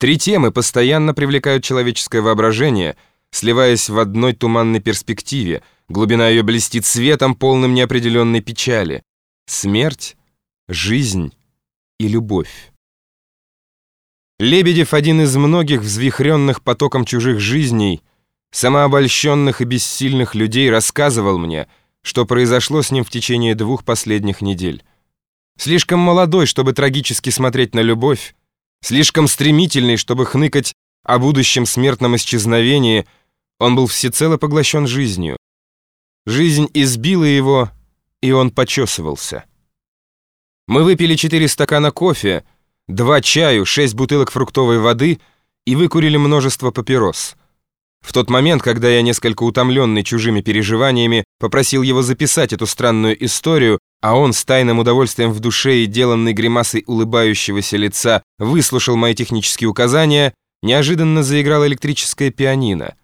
Три темы постоянно привлекают человеческое воображение, сливаясь в одной туманной перспективе. Глубина ее блестит светом, полным неопределенной печали. Смерть, жизнь и любовь. Лебедев, один из многих взвихренных потоком чужих жизней, самообольщенных и бессильных людей, рассказывал мне, что произошло с ним в течение двух последних недель. Слишком молодой, чтобы трагически смотреть на любовь, слишком стремительный, чтобы хныкать о будущем смертном исчезновении, он был всецело поглощен жизнью. Жизнь избила его, и он почесывался. Мы выпили четыре стакана кофе, два чаю, шесть бутылок фруктовой воды и выкурили множество папирос. В тот момент, когда я, несколько утомленный чужими переживаниями, попросил его записать эту странную историю, а он с тайным удовольствием в душе и деланной гримасой улыбающегося лица выслушал мои технические указания, неожиданно заиграла электрическое пианино.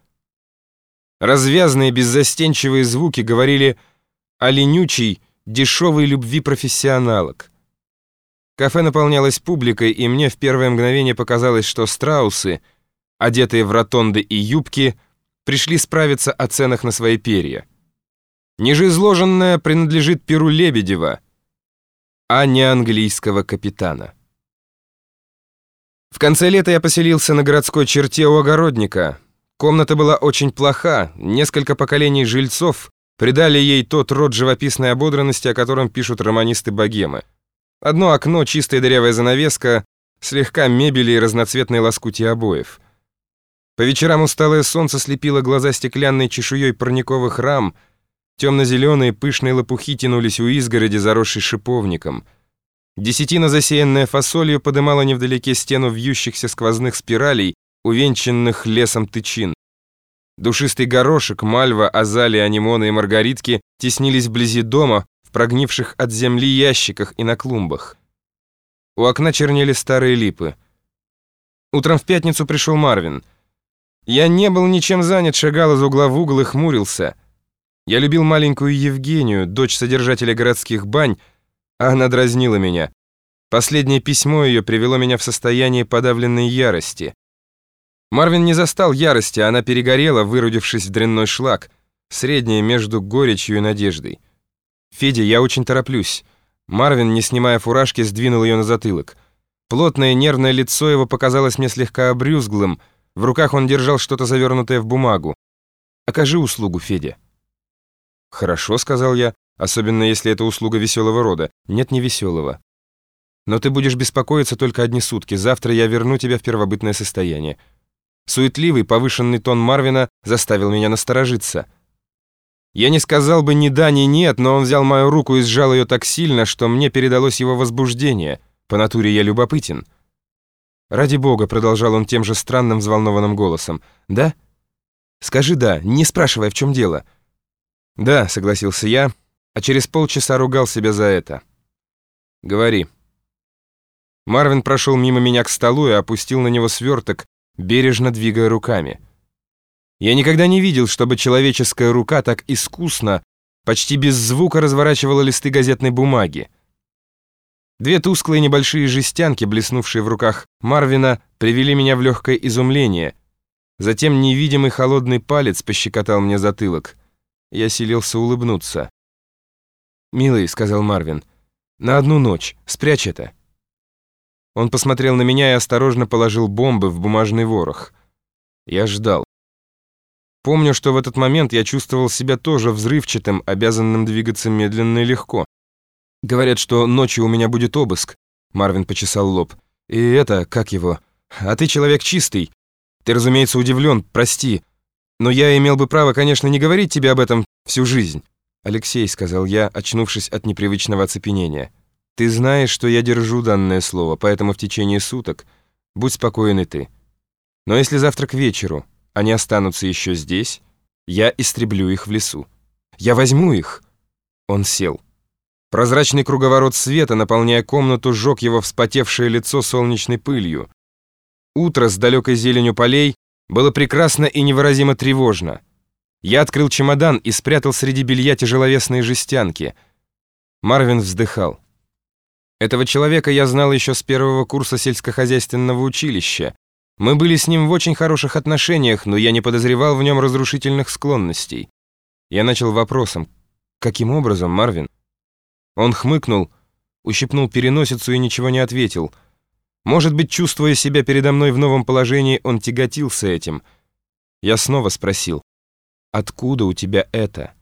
Развязные беззастенчивые звуки говорили о ленючей, дешевой любви профессионалок. Кафе наполнялось публикой, и мне в первое мгновение показалось, что страусы, одетые в ротонды и юбки, пришли справиться о ценах на свои перья. Нижеизложенное принадлежит перу Лебедева, а не английского капитана. В конце лета я поселился на городской черте у огородника. Комната была очень плоха, несколько поколений жильцов придали ей тот род живописной ободранности, о котором пишут романисты богемы. Одно окно, чистая дырявая занавеска, слегка мебели и разноцветные лоскути обоев. По вечерам усталое солнце слепило глаза стеклянной чешуей парниковых рам — Темно-зеленые пышные лопухи тянулись у изгороди, заросшей шиповником. Десятина, засеянная фасолью, подымала невдалеке стену вьющихся сквозных спиралей, увенчанных лесом тычин. Душистый горошек, мальва, азалия, анимоны и маргаритки теснились вблизи дома, в прогнивших от земли ящиках и на клумбах. У окна чернели старые липы. Утром в пятницу пришел Марвин. Я не был ничем занят, шагал из угла в угол и хмурился — я любил маленькую Евгению, дочь содержателя городских бань, а она дразнила меня. Последнее письмо ее привело меня в состояние подавленной ярости. Марвин не застал ярости, она перегорела, вырудившись в дрянной шлак, среднее между горечью и надеждой. «Федя, я очень тороплюсь». Марвин, не снимая фуражки, сдвинул ее на затылок. Плотное нервное лицо его показалось мне слегка обрюзглым, в руках он держал что-то завернутое в бумагу. «Окажи услугу, Федя». «Хорошо», — сказал я, особенно если это услуга веселого рода. Нет, не веселого. Но ты будешь беспокоиться только одни сутки. Завтра я верну тебя в первобытное состояние. Суетливый, повышенный тон Марвина заставил меня насторожиться. Я не сказал бы ни да, ни нет, но он взял мою руку и сжал ее так сильно, что мне передалось его возбуждение. По натуре я любопытен. «Ради бога», — продолжал он тем же странным взволнованным голосом. «Да? Скажи «да», не спрашивай, в чем дело». «Да», — согласился я, а через полчаса ругал себя за это. «Говори». Марвин прошел мимо меня к столу и опустил на него сверток, бережно двигая руками. Я никогда не видел, чтобы человеческая рука так искусно, почти без звука разворачивала листы газетной бумаги. Две тусклые небольшие жестянки, блеснувшие в руках Марвина, привели меня в легкое изумление. Затем невидимый холодный палец пощекотал мне затылок — я селился улыбнуться. «Милый», — сказал Марвин, — «на одну ночь. Спрячь это». Он посмотрел на меня и осторожно положил бомбы в бумажный ворох. Я ждал. Помню, что в этот момент я чувствовал себя тоже взрывчатым, обязанным двигаться медленно и легко. «Говорят, что ночью у меня будет обыск», — Марвин почесал лоб. «И это, как его? А ты человек чистый. Ты, разумеется, удивлен, прости. Но я имел бы право, конечно, не говорить тебе об этом всю жизнь. Алексей, сказал я, очнувшись от непривычного оцепенения. Ты знаешь, что я держу данное слово, поэтому в течение суток будь спокоен и ты. Но если завтра к вечеру они останутся еще здесь, я истреблю их в лесу. Я возьму их. Он сел. Прозрачный круговорот света, наполняя комнату, сжег его вспотевшее лицо солнечной пылью. Утро с далекой зеленью полей было прекрасно и невыразимо тревожно. Я открыл чемодан и спрятал среди белья тяжеловесные жестянки. Марвин вздыхал. Этого человека я знал еще с первого курса сельскохозяйственного училища. Мы были с ним в очень хороших отношениях, но я не подозревал в нем разрушительных склонностей. Я начал вопросом, каким образом, Марвин? Он хмыкнул, ущипнул переносицу и ничего не ответил. Может быть, чувствуя себя передо мной в новом положении, он тяготился этим. Я снова спросил, откуда у тебя это?